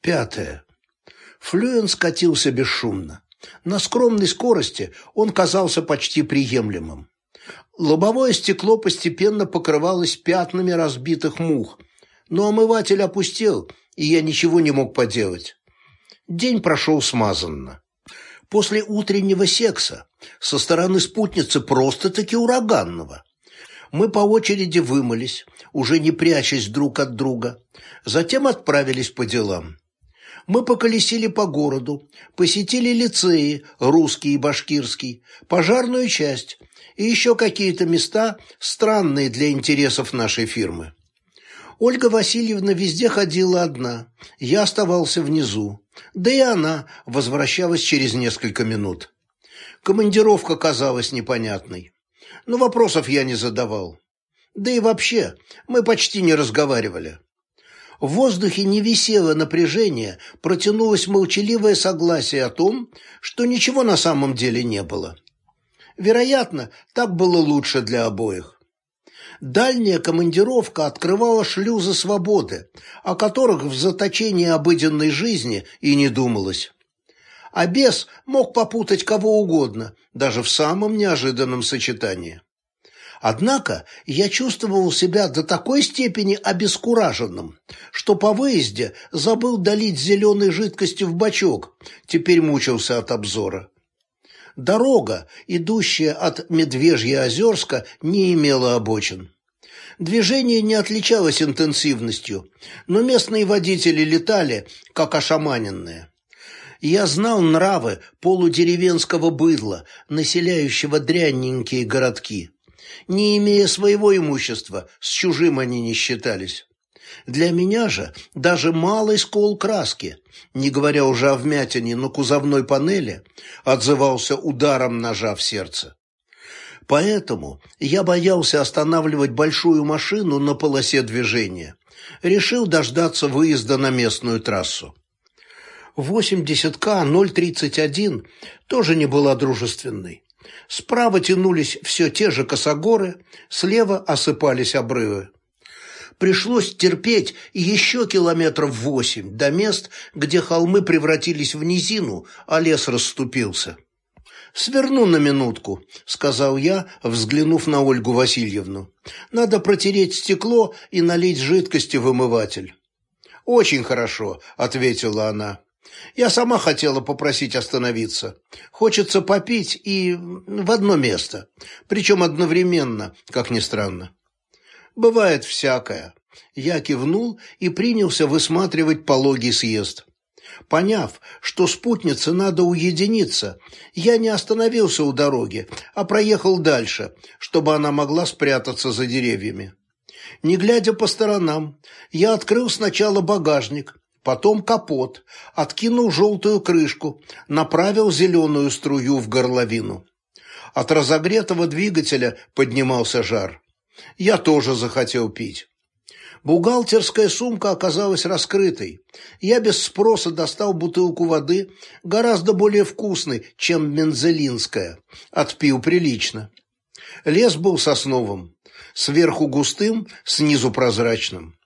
Пятое. Флюен скатился бесшумно. На скромной скорости он казался почти приемлемым. Лобовое стекло постепенно покрывалось пятнами разбитых мух, но омыватель опустел, и я ничего не мог поделать. День прошел смазанно. После утреннего секса со стороны спутницы просто-таки ураганного. Мы по очереди вымылись, уже не прячась друг от друга, затем отправились по делам. Мы поколесили по городу, посетили лицеи, русский и башкирский, пожарную часть и еще какие-то места, странные для интересов нашей фирмы. Ольга Васильевна везде ходила одна, я оставался внизу, да и она возвращалась через несколько минут. Командировка казалась непонятной, но вопросов я не задавал. Да и вообще, мы почти не разговаривали. В воздухе не висело напряжение, протянулось молчаливое согласие о том, что ничего на самом деле не было. Вероятно, так было лучше для обоих. Дальняя командировка открывала шлюзы свободы, о которых в заточении обыденной жизни и не думалось. А бес мог попутать кого угодно, даже в самом неожиданном сочетании. Однако я чувствовал себя до такой степени обескураженным, что по выезде забыл долить зеленой жидкости в бачок, теперь мучился от обзора. Дорога, идущая от Медвежья-Озерска, не имела обочин. Движение не отличалось интенсивностью, но местные водители летали, как ошаманенные. Я знал нравы полудеревенского быдла, населяющего дрянненькие городки. Не имея своего имущества, с чужим они не считались. Для меня же даже малый скол краски, не говоря уже о вмятине на кузовной панели, отзывался ударом ножа в сердце. Поэтому я боялся останавливать большую машину на полосе движения. Решил дождаться выезда на местную трассу. 80К 031 тоже не была дружественной. Справа тянулись все те же косогоры, слева осыпались обрывы. Пришлось терпеть еще километров восемь до мест, где холмы превратились в низину, а лес расступился. «Сверну на минутку», — сказал я, взглянув на Ольгу Васильевну. «Надо протереть стекло и налить жидкости в омыватель». «Очень хорошо», — ответила она. Я сама хотела попросить остановиться. Хочется попить и в одно место, причем одновременно, как ни странно. Бывает всякое. Я кивнул и принялся высматривать пологий съезд. Поняв, что спутнице надо уединиться, я не остановился у дороги, а проехал дальше, чтобы она могла спрятаться за деревьями. Не глядя по сторонам, я открыл сначала багажник, потом капот, откинул желтую крышку, направил зеленую струю в горловину. От разогретого двигателя поднимался жар. Я тоже захотел пить. Бухгалтерская сумка оказалась раскрытой. Я без спроса достал бутылку воды, гораздо более вкусной, чем мензелинская. Отпил прилично. Лес был сосновым, сверху густым, снизу прозрачным.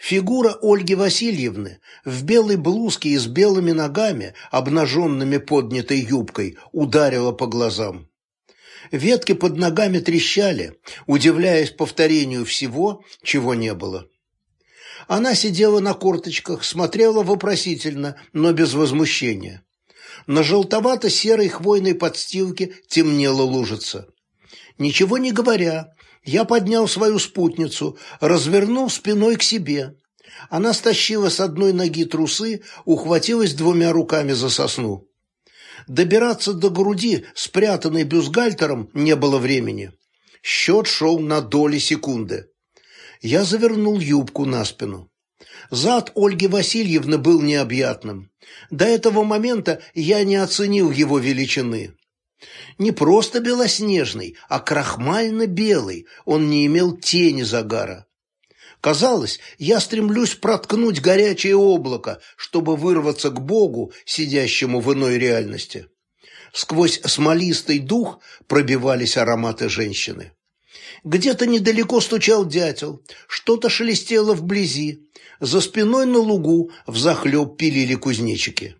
Фигура Ольги Васильевны в белой блузке и с белыми ногами, обнаженными поднятой юбкой, ударила по глазам. Ветки под ногами трещали, удивляясь повторению всего, чего не было. Она сидела на корточках, смотрела вопросительно, но без возмущения. На желтовато-серой хвойной подстилке темнела лужица. Ничего не говоря, я поднял свою спутницу, развернул спиной к себе. Она стащила с одной ноги трусы, ухватилась двумя руками за сосну. Добираться до груди, спрятанной бюстгальтером, не было времени. Счет шел на доли секунды. Я завернул юбку на спину. Зад Ольги Васильевны был необъятным. До этого момента я не оценил его величины. Не просто белоснежный, а крахмально-белый, он не имел тени загара. Казалось, я стремлюсь проткнуть горячее облако, чтобы вырваться к Богу, сидящему в иной реальности. Сквозь смолистый дух пробивались ароматы женщины. Где-то недалеко стучал дятел, что-то шелестело вблизи. За спиной на лугу взахлеб пилили кузнечики.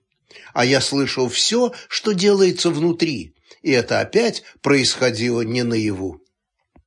А я слышал все, что делается внутри, и это опять происходило не наяву.